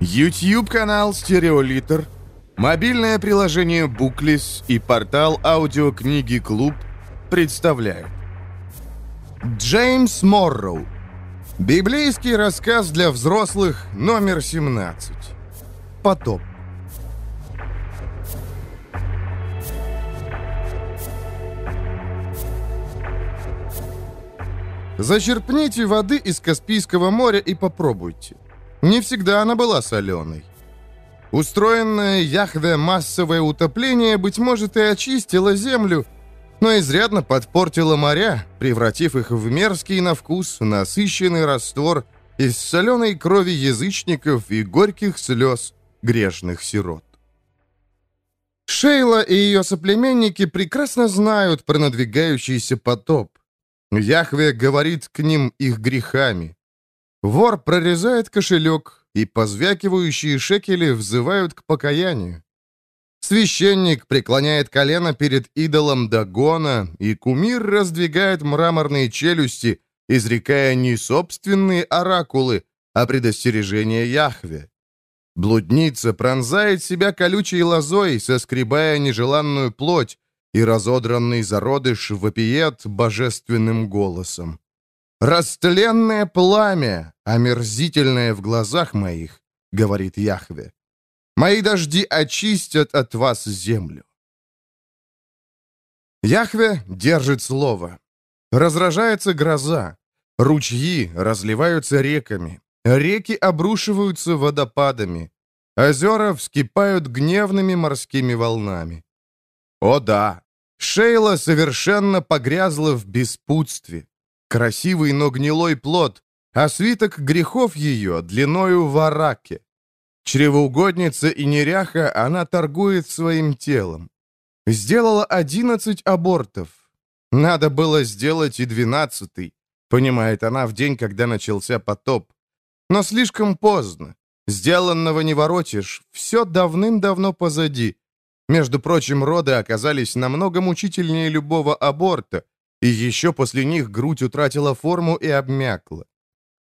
YouTube-канал «Стереолитр», мобильное приложение «Буклис» и портал аудиокниги «Клуб» представляют. Джеймс Морроу. Библейский рассказ для взрослых номер 17. Потоп. Зачерпните воды из Каспийского моря и попробуйте. Не всегда она была соленой. Устроенное Яхве массовое утопление, быть может, и очистило землю, но изрядно подпортило моря, превратив их в мерзкий на вкус насыщенный раствор из соленой крови язычников и горьких слез грешных сирот. Шейла и ее соплеменники прекрасно знают про надвигающийся потоп. Яхве говорит к ним их грехами. Вор прорезает кошелек, и позвякивающие шекели взывают к покаянию. Священник преклоняет колено перед идолом Дагона, и кумир раздвигает мраморные челюсти, изрекая не собственные оракулы, а предостережение Яхве. Блудница пронзает себя колючей лозой, соскребая нежеланную плоть, и разодранный зародыш вопиет божественным голосом. «Растленное пламя, омерзительное в глазах моих», — говорит Яхве. «Мои дожди очистят от вас землю». Яхве держит слово. Разражается гроза. Ручьи разливаются реками. Реки обрушиваются водопадами. Озера вскипают гневными морскими волнами. О да, Шейла совершенно погрязла в беспутстве. Красивый, но гнилой плод, а свиток грехов ее длиною в араке. Чревоугодница и неряха, она торгует своим телом. Сделала одиннадцать абортов. Надо было сделать и двенадцатый, понимает она в день, когда начался потоп. Но слишком поздно. Сделанного не воротишь, все давным-давно позади. Между прочим, роды оказались намного мучительнее любого аборта, и еще после них грудь утратила форму и обмякла.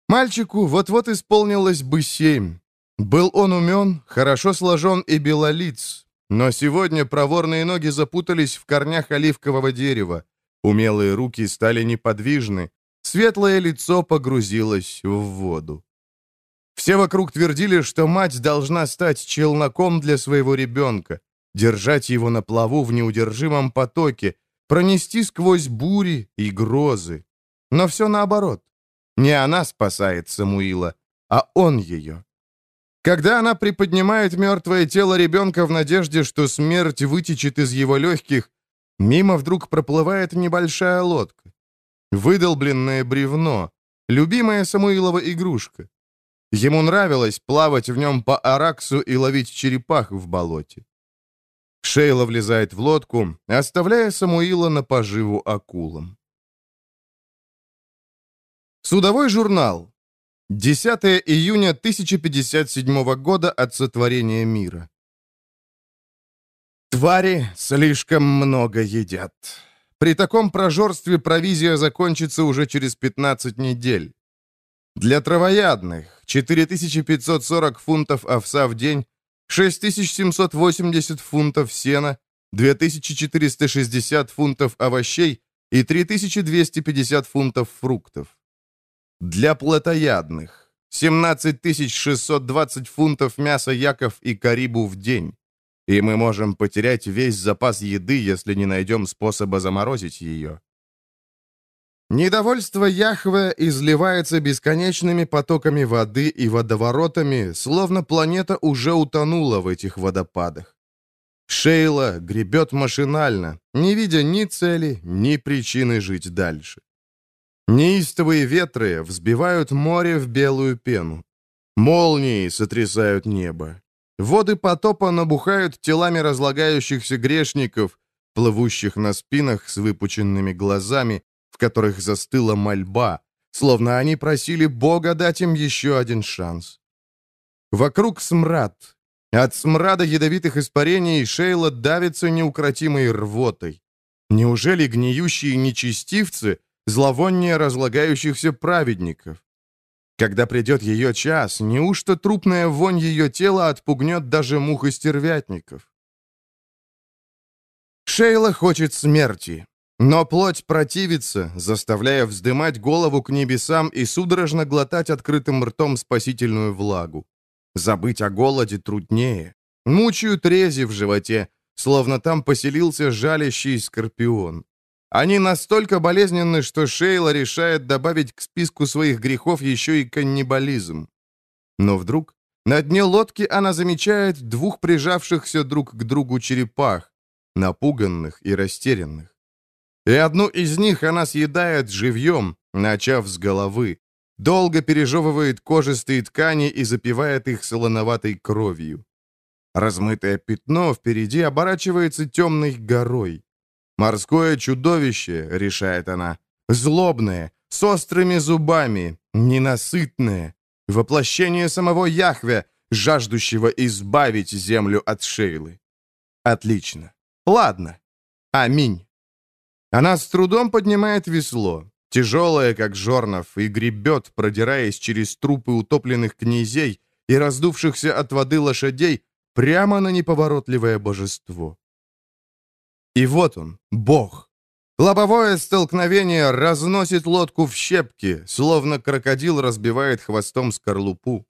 Мальчику вот-вот исполнилось бы семь. Был он умен, хорошо сложен и белолиц, но сегодня проворные ноги запутались в корнях оливкового дерева, умелые руки стали неподвижны, светлое лицо погрузилось в воду. Все вокруг твердили, что мать должна стать челноком для своего ребенка, держать его на плаву в неудержимом потоке, пронести сквозь бури и грозы. Но все наоборот. Не она спасает Самуила, а он ее. Когда она приподнимает мертвое тело ребенка в надежде, что смерть вытечет из его легких, мимо вдруг проплывает небольшая лодка. Выдолбленное бревно, любимая Самуилова игрушка. Ему нравилось плавать в нем по Араксу и ловить черепах в болоте. Шейла влезает в лодку, оставляя Самуила на поживу акулам. Судовой журнал. 10 июня 1057 года от сотворения мира. Твари слишком много едят. При таком прожорстве провизия закончится уже через 15 недель. Для травоядных 4540 фунтов овса в день 6780 фунтов сена, 2460 фунтов овощей и 3250 фунтов фруктов. Для плотоядных 17620 фунтов мяса яков и карибу в день. И мы можем потерять весь запас еды, если не найдем способа заморозить ее. Недовольство Яхве изливается бесконечными потоками воды и водоворотами, словно планета уже утонула в этих водопадах. Шейла гребет машинально, не видя ни цели, ни причины жить дальше. Неистовые ветры взбивают море в белую пену. Молнии сотрясают небо. Воды потопа набухают телами разлагающихся грешников, плывущих на спинах с выпученными глазами, в которых застыла мольба, словно они просили Бога дать им еще один шанс. Вокруг смрад. От смрада ядовитых испарений Шейла давится неукротимой рвотой. Неужели гниющие нечестивцы — зловоние разлагающихся праведников? Когда придет ее час, неужто трупная вонь ее тела отпугнет даже мух и стервятников? Шейла хочет смерти, но плоть противится, заставляя вздымать голову к небесам и судорожно глотать открытым ртом спасительную влагу. Забыть о голоде труднее. Мучают рези в животе, словно там поселился жалящий скорпион. Они настолько болезненны, что Шейла решает добавить к списку своих грехов еще и каннибализм. Но вдруг на дне лодки она замечает двух прижавшихся друг к другу черепах, напуганных и растерянных. И одну из них она съедает живьем, начав с головы, долго пережевывает кожистые ткани и запивает их солоноватой кровью. Размытое пятно впереди оборачивается темной горой. «Морское чудовище», — решает она, — «злобное, с острыми зубами, ненасытное, воплощение самого Яхве, жаждущего избавить землю от Шейлы». Отлично. Ладно. Аминь. Она с трудом поднимает весло, тяжелое, как жорнов, и гребет, продираясь через трупы утопленных князей и раздувшихся от воды лошадей, прямо на неповоротливое божество. И вот он, бог. Лобовое столкновение разносит лодку в щепки, словно крокодил разбивает хвостом скорлупу.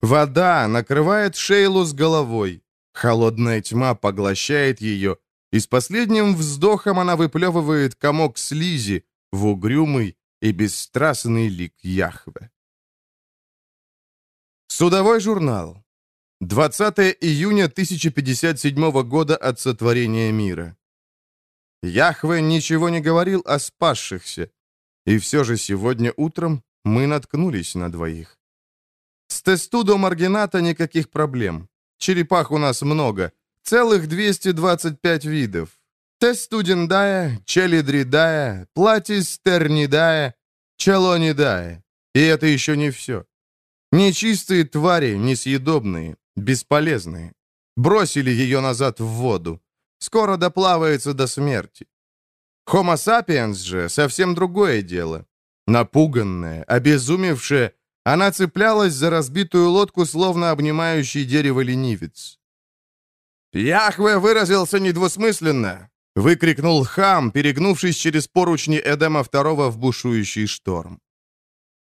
Вода накрывает Шейлу с головой. Холодная тьма поглощает ее, и с последним вздохом она выплевывает комок слизи в угрюмый и бесстрастный лик Яхве. Судовой журнал. 20 июня 1057 года от сотворения мира. Яхве ничего не говорил о спасшихся, и все же сегодня утром мы наткнулись на двоих. С тестудо маргината никаких проблем. Черепах у нас много, целых 225 видов. Тестудендая, челидридая, платистернидая, челонидая. И это еще не все. Нечистые твари, несъедобные, бесполезные. Бросили ее назад в воду. Скоро доплавается до смерти. Homo sapiens же совсем другое дело. Напуганная, обезумевшая, она цеплялась за разбитую лодку, словно обнимающий дерево ленивец. «Яхве выразился недвусмысленно!» — выкрикнул хам, перегнувшись через поручни Эдема II в бушующий шторм.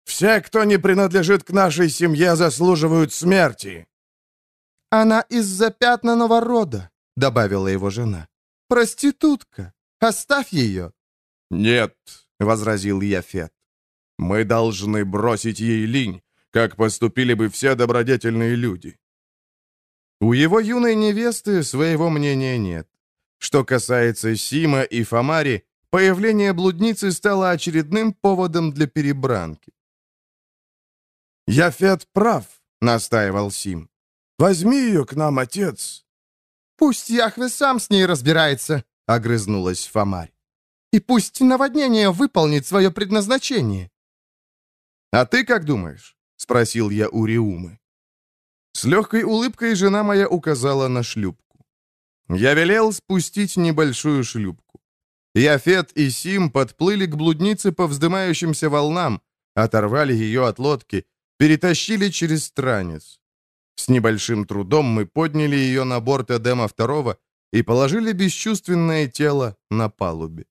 «Все, кто не принадлежит к нашей семье, заслуживают смерти!» «Она из запятнанного рода», — добавила его жена. «Проститутка. Оставь ее». «Нет», — возразил Яфет. «Мы должны бросить ей линь, как поступили бы все добродетельные люди». У его юной невесты своего мнения нет. Что касается Сима и Фомари, появление блудницы стало очередным поводом для перебранки. «Яфет прав», — настаивал Сим. «Возьми ее к нам, отец». «Пусть Яхве сам с ней разбирается», — огрызнулась Фомарь. «И пусть наводнение выполнит свое предназначение». «А ты как думаешь?» — спросил я у Риумы. С легкой улыбкой жена моя указала на шлюпку. Я велел спустить небольшую шлюпку. Яфет и Сим подплыли к блуднице по вздымающимся волнам, оторвали ее от лодки, перетащили через странец. С небольшим трудом мы подняли ее на борт Эдема II и положили бесчувственное тело на палубе.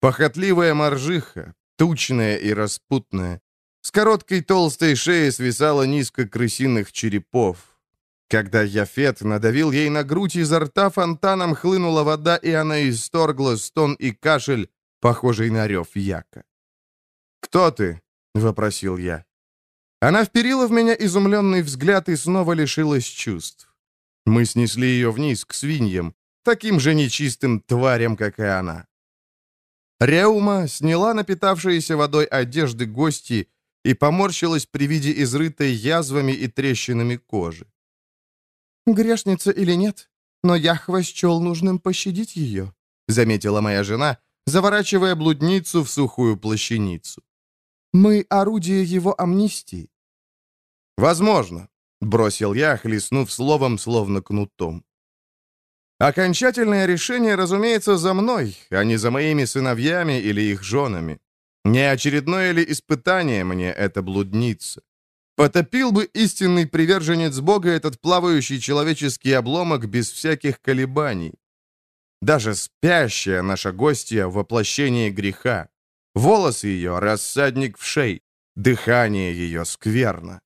Похотливая моржиха, тучная и распутная, с короткой толстой шеи свисало низко крысиных черепов. Когда Яфет надавил ей на грудь, изо рта фонтаном хлынула вода, и она исторгла стон и кашель, похожий на рев яка. «Кто ты?» — вопросил я. Она вперила в меня изумленный взгляд и снова лишилась чувств. Мы снесли ее вниз, к свиньям, таким же нечистым тварям, как и она. Реума сняла напитавшиеся водой одежды гости и поморщилась при виде изрытой язвами и трещинами кожи. «Грешница или нет, но Яхва счел нужным пощадить ее», заметила моя жена, заворачивая блудницу в сухую плащаницу. «Мы орудие его амнистии». «Возможно», — бросил я, хлестнув словом, словно кнутом. Окончательное решение, разумеется, за мной, а не за моими сыновьями или их женами. Не очередное ли испытание мне эта блудница? Потопил бы истинный приверженец Бога этот плавающий человеческий обломок без всяких колебаний. Даже спящая наша гостья — воплощение греха. Волосы ее — рассадник в шей, дыхание ее скверно.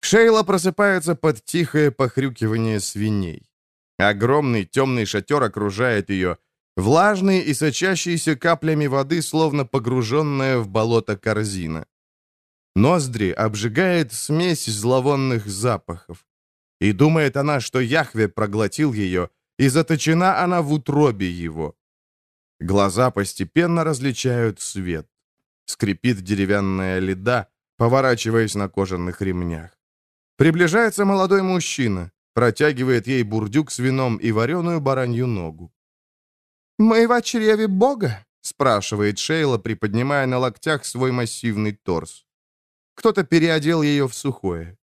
Шейла просыпается под тихое похрюкивание свиней. Огромный темный шатер окружает ее, влажный и сочащийся каплями воды, словно погруженная в болото корзина. Ноздри обжигает смесь зловонных запахов. И думает она, что Яхве проглотил ее, и заточена она в утробе его. Глаза постепенно различают свет. Скрипит деревянная леда, поворачиваясь на кожаных ремнях. Приближается молодой мужчина, протягивает ей бурдюк с вином и вареную баранью ногу. «Мы в чреве Бога?» — спрашивает Шейла, приподнимая на локтях свой массивный торс. Кто-то переодел ее в сухое.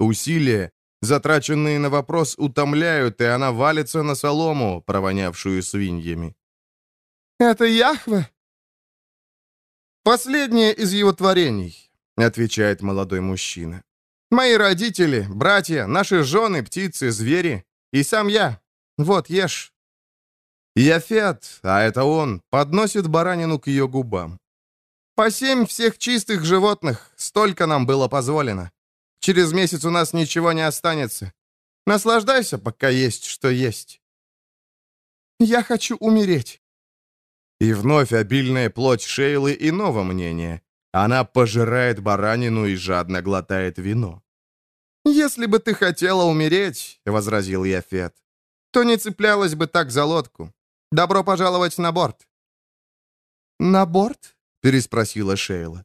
Усилия, затраченные на вопрос, утомляют, и она валится на солому, провонявшую свиньями. «Это Яхве?» «Последнее из его творений», — отвечает молодой мужчина. «Мои родители, братья, наши жены, птицы, звери и сам я. Вот, ешь». Яфет, а это он, подносит баранину к ее губам. По семь всех чистых животных, столько нам было позволено. Через месяц у нас ничего не останется. Наслаждайся, пока есть что есть. Я хочу умереть. И вновь обильная плоть Шейлы иного мнения. Она пожирает баранину и жадно глотает вино. «Если бы ты хотела умереть», — возразил Яфет, «то не цеплялась бы так за лодку. Добро пожаловать на борт». «На борт?» — переспросила Шейла.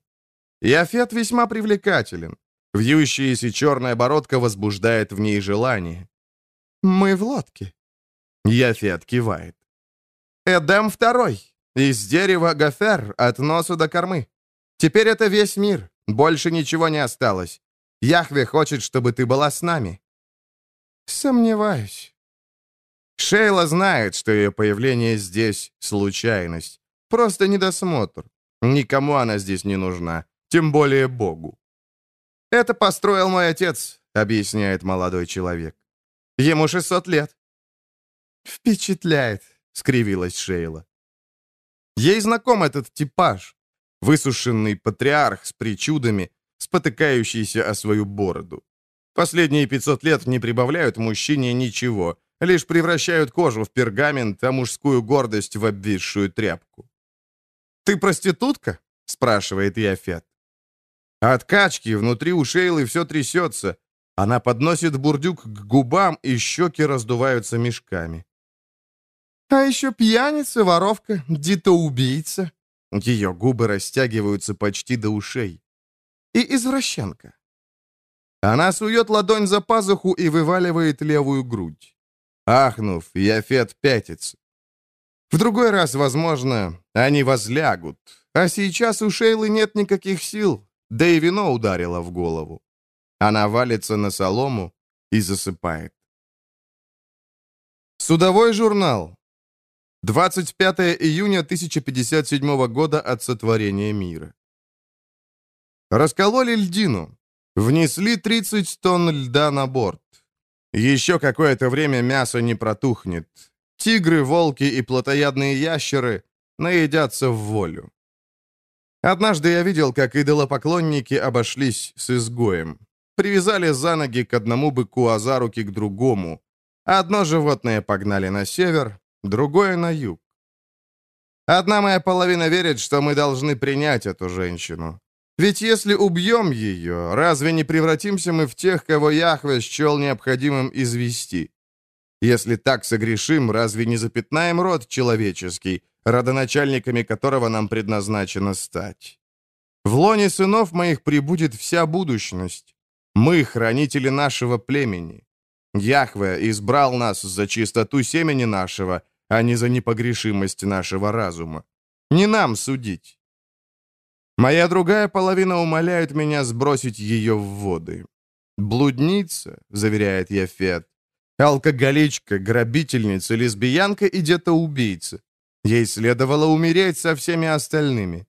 Яфет весьма привлекателен. Вьющаяся черная бородка возбуждает в ней желание. «Мы в лодке». Яфет кивает. «Эдем второй. Из дерева гофер от носа до кормы. Теперь это весь мир. Больше ничего не осталось. Яхве хочет, чтобы ты была с нами». «Сомневаюсь». Шейла знает, что ее появление здесь — случайность. Просто недосмотр. Никому она здесь не нужна, тем более Богу. «Это построил мой отец», — объясняет молодой человек. «Ему 600 лет». «Впечатляет», — скривилась Шейла. Ей знаком этот типаж. Высушенный патриарх с причудами, спотыкающийся о свою бороду. Последние 500 лет не прибавляют мужчине ничего, лишь превращают кожу в пергамент, а мужскую гордость в обвисшую тряпку. «Ты проститутка?» — спрашивает Яфет. От качки внутри у Шейлы все трясется. Она подносит бурдюк к губам, и щеки раздуваются мешками. «А еще пьяница, воровка, дито-убийца». Ее губы растягиваются почти до ушей. «И извращенка». Она сует ладонь за пазуху и вываливает левую грудь. Ахнув, Яфет пятится. В другой раз, возможно, они возлягут. А сейчас у Шейлы нет никаких сил, да и вино ударило в голову. Она валится на солому и засыпает. Судовой журнал. 25 июня 1057 года от сотворения мира. Раскололи льдину. Внесли 30 тонн льда на борт. Еще какое-то время мясо не протухнет. Тигры, волки и плотоядные ящеры наедятся в волю. Однажды я видел, как идолопоклонники обошлись с изгоем. Привязали за ноги к одному быку, а за руки к другому. Одно животное погнали на север, другое на юг. Одна моя половина верит, что мы должны принять эту женщину. Ведь если убьем ее, разве не превратимся мы в тех, кого Яхве счел необходимым извести? Если так согрешим, разве не запятнаем род человеческий, родоначальниками которого нам предназначено стать? В лоне сынов моих прибудет вся будущность. Мы — хранители нашего племени. Яхве избрал нас за чистоту семени нашего, а не за непогрешимость нашего разума. Не нам судить. Моя другая половина умоляет меня сбросить ее в воды. «Блудница», — заверяет Яфет, Алкоголичка, грабительница, лесбиянка и где-то. Ей следовало умереть со всеми остальными.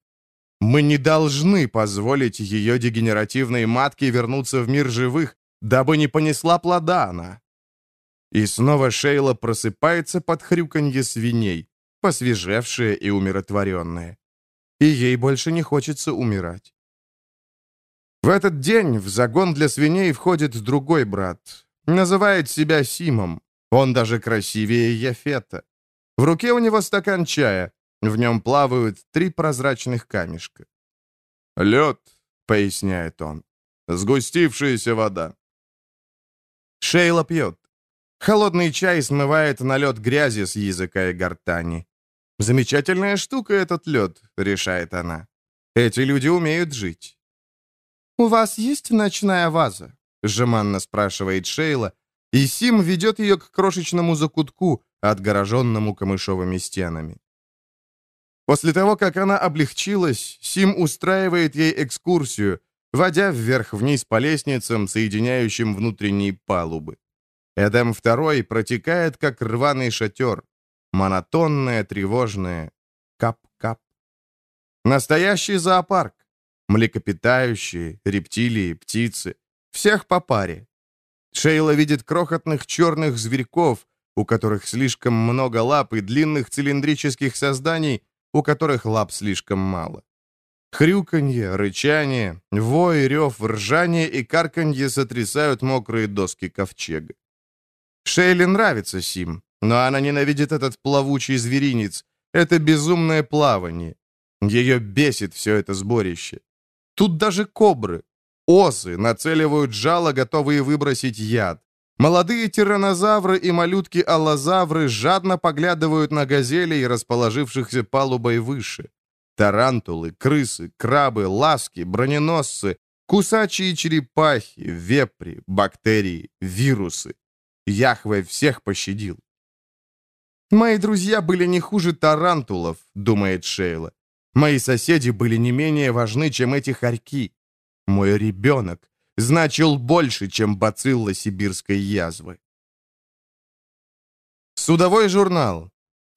Мы не должны позволить ее дегенеративной матке вернуться в мир живых, дабы не понесла плода она. И снова Шейла просыпается под хрюканье свиней, посвежевшая и умиротворенная. И ей больше не хочется умирать. В этот день в загон для свиней входит другой брат. Называет себя Симом. Он даже красивее Яфета. В руке у него стакан чая. В нем плавают три прозрачных камешка. «Лед», — поясняет он, — «сгустившаяся вода». Шейла пьет. Холодный чай смывает налет грязи с языка и гортани. «Замечательная штука этот лед», — решает она. «Эти люди умеют жить». «У вас есть ночная ваза?» — жеманно спрашивает Шейла, и Сим ведет ее к крошечному закутку, отгороженному камышовыми стенами. После того, как она облегчилась, Сим устраивает ей экскурсию, водя вверх-вниз по лестницам, соединяющим внутренние палубы. Эдем II протекает, как рваный шатер. Монотонное, тревожное. Кап-кап. Настоящий зоопарк. Млекопитающие, рептилии, птицы. Всех по паре. Шейла видит крохотных черных зверьков, у которых слишком много лап и длинных цилиндрических созданий, у которых лап слишком мало. Хрюканье, рычание, вой, рев, ржание и карканье сотрясают мокрые доски ковчега. Шейле нравится Сим, но она ненавидит этот плавучий зверинец, это безумное плавание. Ее бесит все это сборище. Тут даже кобры, осы нацеливают жало, готовые выбросить яд. Молодые тиранозавры и малютки-аллозавры жадно поглядывают на газелей, расположившихся палубой выше. Тарантулы, крысы, крабы, ласки, броненосцы, кусачие черепахи, вепри, бактерии, вирусы. Яхве всех пощадил. «Мои друзья были не хуже тарантулов», — думает Шейла. «Мои соседи были не менее важны, чем эти хорьки. Мой ребенок значил больше, чем бацилла сибирской язвы». Судовой журнал.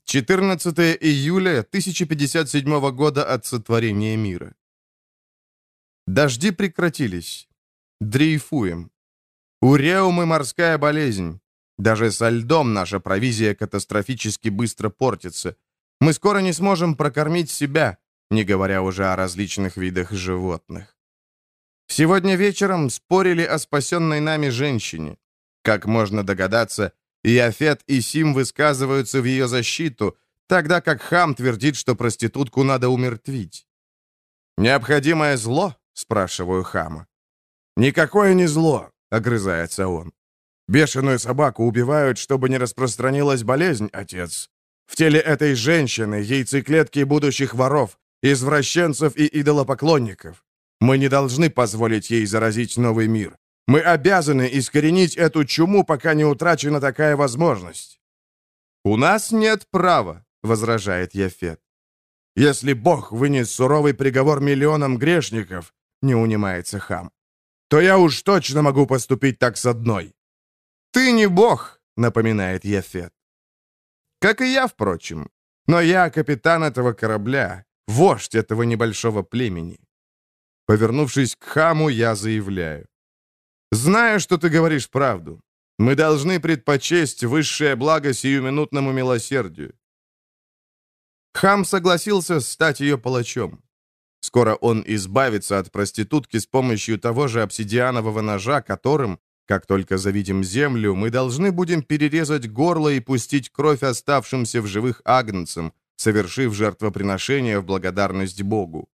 14 июля 1057 года от сотворения мира. Дожди прекратились. Дрейфуем. Уреум и морская болезнь. Даже со льдом наша провизия катастрофически быстро портится. Мы скоро не сможем прокормить себя, не говоря уже о различных видах животных. Сегодня вечером спорили о спасенной нами женщине. Как можно догадаться, и Афет, и Сим высказываются в ее защиту, тогда как Хам твердит, что проститутку надо умертвить. «Необходимое зло?» — спрашиваю Хама. «Никакое не зло. — огрызается он. «Бешеную собаку убивают, чтобы не распространилась болезнь, отец. В теле этой женщины яйцеклетки будущих воров, извращенцев и идолопоклонников. Мы не должны позволить ей заразить новый мир. Мы обязаны искоренить эту чуму, пока не утрачена такая возможность». «У нас нет права», — возражает Яфет. «Если Бог вынес суровый приговор миллионам грешников», — не унимается хам, то я уж точно могу поступить так с одной». «Ты не бог», — напоминает Ефет. «Как и я, впрочем. Но я капитан этого корабля, вождь этого небольшого племени». Повернувшись к хаму, я заявляю. «Знаю, что ты говоришь правду. Мы должны предпочесть высшее благо сиюминутному милосердию». Хам согласился стать ее палачом. Скоро он избавится от проститутки с помощью того же обсидианового ножа, которым, как только завидим землю, мы должны будем перерезать горло и пустить кровь оставшимся в живых агнцам, совершив жертвоприношение в благодарность Богу.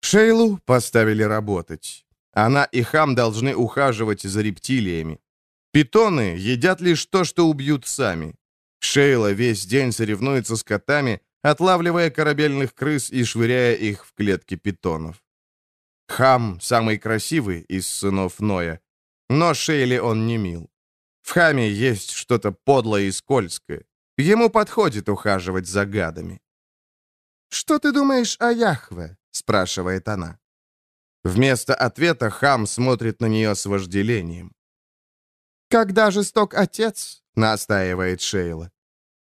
Шейлу поставили работать. Она и Хам должны ухаживать за рептилиями. Питоны едят лишь то, что убьют сами. Шейла весь день соревнуется с котами, отлавливая корабельных крыс и швыряя их в клетки питонов. Хам самый красивый из сынов Ноя, но Шейли он не мил. В Хаме есть что-то подлое и скользкое. Ему подходит ухаживать за гадами. «Что ты думаешь о Яхве?» — спрашивает она. Вместо ответа Хам смотрит на нее с вожделением. «Когда жесток отец», — настаивает Шейла,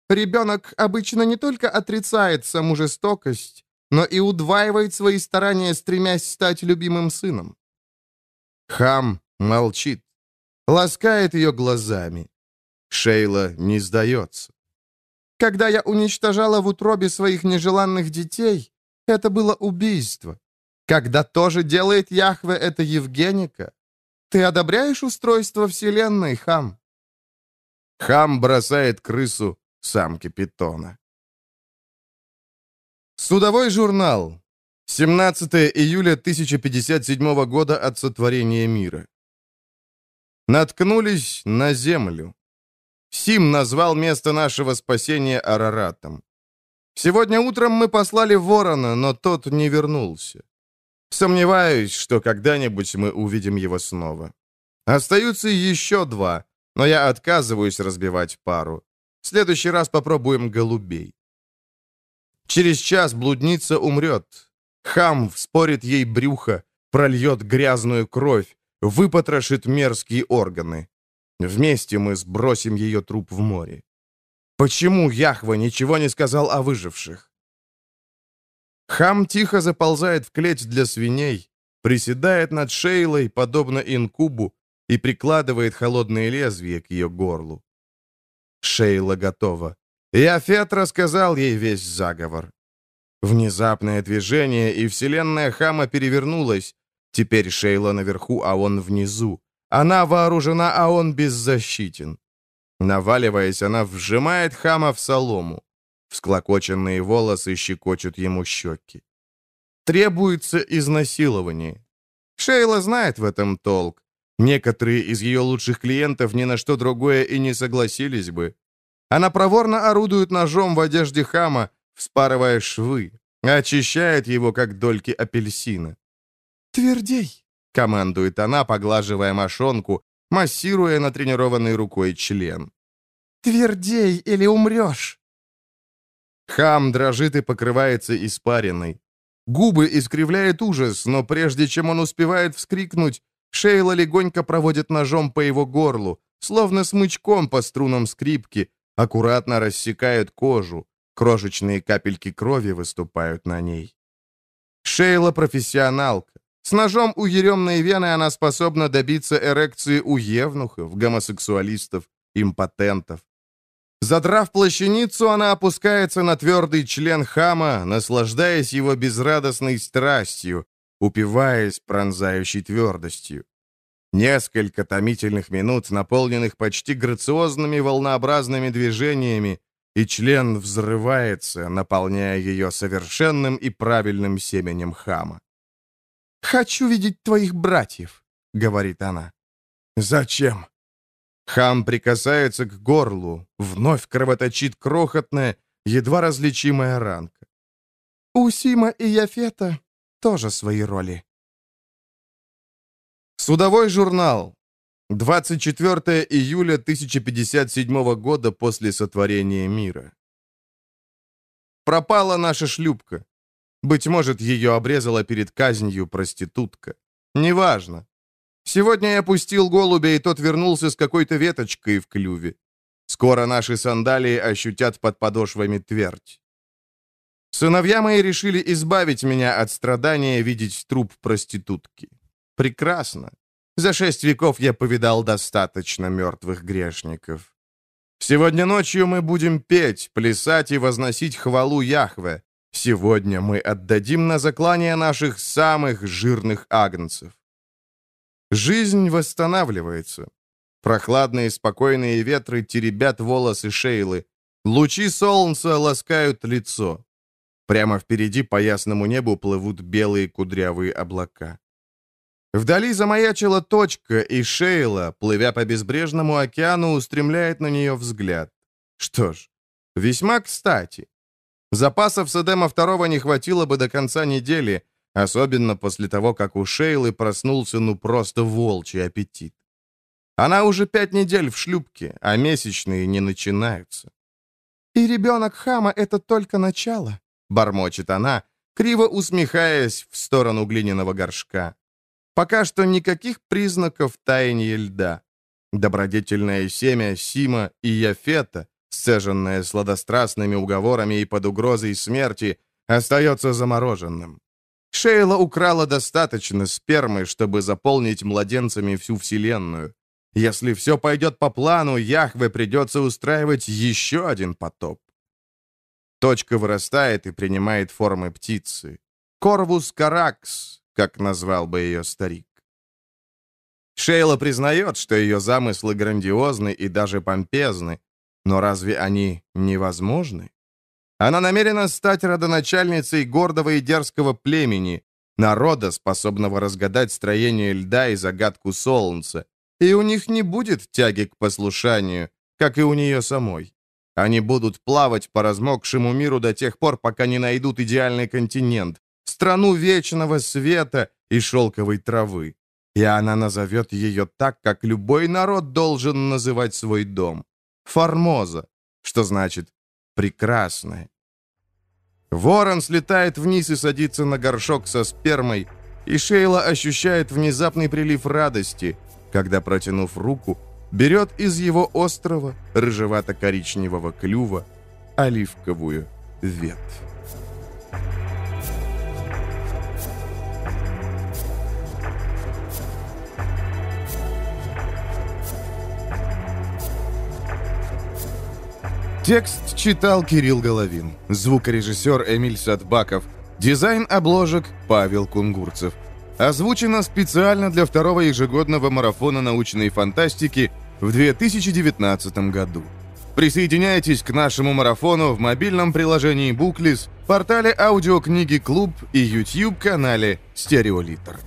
Ребенок обычно не только отрицает саму жестокость, но и удваивает свои старания, стремясь стать любимым сыном. Хам молчит, ласкает ее глазами. Шейла не сдается. Когда я уничтожала в утробе своих нежеланных детей, это было убийство. Когда тоже делает Яхве это Евгеника, ты одобряешь устройство Вселенной, Хам? Хам бросает крысу самке питона. Судовой журнал. 17 июля 1057 года от сотворения мира. Наткнулись на землю. Сим назвал место нашего спасения Араратом. Сегодня утром мы послали ворона, но тот не вернулся. Сомневаюсь, что когда-нибудь мы увидим его снова. Остаются еще два, но я отказываюсь разбивать пару. Следующий раз попробуем голубей. Через час блудница умрет. Хам вспорит ей брюхо, прольет грязную кровь, выпотрошит мерзкие органы. Вместе мы сбросим ее труп в море. Почему Яхва ничего не сказал о выживших? Хам тихо заползает в клеть для свиней, приседает над Шейлой, подобно инкубу, и прикладывает холодное лезвие к ее горлу. Шейла готова. И Афет рассказал ей весь заговор. Внезапное движение, и вселенная Хама перевернулась. Теперь Шейла наверху, а он внизу. Она вооружена, а он беззащитен. Наваливаясь, она вжимает Хама в солому. Всклокоченные волосы щекочут ему щеки. Требуется изнасилование. Шейла знает в этом толк. Некоторые из ее лучших клиентов ни на что другое и не согласились бы. Она проворно орудует ножом в одежде хама, вспарывая швы, очищает его, как дольки апельсина. «Твердей!» — командует она, поглаживая мошонку, массируя натренированной рукой член. «Твердей, или умрешь!» Хам дрожит и покрывается испариной. Губы искривляет ужас, но прежде чем он успевает вскрикнуть, Шейла легонько проводит ножом по его горлу, словно смычком по струнам скрипки, аккуратно рассекает кожу, крошечные капельки крови выступают на ней. Шейла профессионалка. С ножом у еремной вены она способна добиться эрекции у евнухов, гомосексуалистов, импотентов. Задрав плащаницу, она опускается на твердый член хама, наслаждаясь его безрадостной страстью, упиваясь пронзающей твердостью. Несколько томительных минут, наполненных почти грациозными волнообразными движениями, и член взрывается, наполняя ее совершенным и правильным семенем хама. «Хочу видеть твоих братьев», — говорит она. «Зачем?» Хам прикасается к горлу, вновь кровоточит крохотная, едва различимая ранка. «У Сима и Яфета тоже свои роли». Судовой журнал. 24 июля 1057 года после сотворения мира. Пропала наша шлюпка. Быть может, ее обрезала перед казнью проститутка. Неважно. Сегодня я пустил голубя, и тот вернулся с какой-то веточкой в клюве. Скоро наши сандалии ощутят под подошвами твердь. Сыновья мои решили избавить меня от страдания видеть труп проститутки. Прекрасно. За шесть веков я повидал достаточно мертвых грешников. Сегодня ночью мы будем петь, плясать и возносить хвалу Яхве. Сегодня мы отдадим на заклание наших самых жирных агнцев. Жизнь восстанавливается. Прохладные спокойные ветры теребят волосы Шейлы. Лучи солнца ласкают лицо. Прямо впереди по ясному небу плывут белые кудрявые облака. Вдали замаячила точка, и Шейла, плывя по безбрежному океану, устремляет на нее взгляд. Что ж, весьма кстати. Запасов Садема II не хватило бы до конца недели, Особенно после того, как у Шейлы проснулся ну просто волчий аппетит. Она уже пять недель в шлюпке, а месячные не начинаются. «И ребенок Хама — это только начало», — бормочет она, криво усмехаясь в сторону глиняного горшка. Пока что никаких признаков таяния льда. Добродетельное семя Сима и Яфета, сцеженное сладострастными уговорами и под угрозой смерти, остается замороженным. Шейла украла достаточно спермы, чтобы заполнить младенцами всю Вселенную. Если все пойдет по плану, Яхве придется устраивать еще один потоп. Точка вырастает и принимает формы птицы. Корвус каракс, как назвал бы ее старик. Шейла признает, что ее замыслы грандиозны и даже помпезны, но разве они невозможны? Она намерена стать родоначальницей гордого и дерзкого племени, народа, способного разгадать строение льда и загадку солнца, и у них не будет тяги к послушанию, как и у нее самой. Они будут плавать по размокшему миру до тех пор, пока не найдут идеальный континент, страну вечного света и шелковой травы. И она назовет ее так, как любой народ должен называть свой дом. Формоза, что значит прекрасное. Ворон слетает вниз и садится на горшок со спермой, и Шейла ощущает внезапный прилив радости, когда, протянув руку, берет из его острого рыжевато-коричневого клюва оливковую ветвь. Текст читал Кирилл Головин, звукорежиссер Эмиль Садбаков, дизайн обложек Павел Кунгурцев. Озвучено специально для второго ежегодного марафона научной фантастики в 2019 году. Присоединяйтесь к нашему марафону в мобильном приложении Booklist, портале аудиокниги «Клуб» и YouTube-канале «Стереолитр».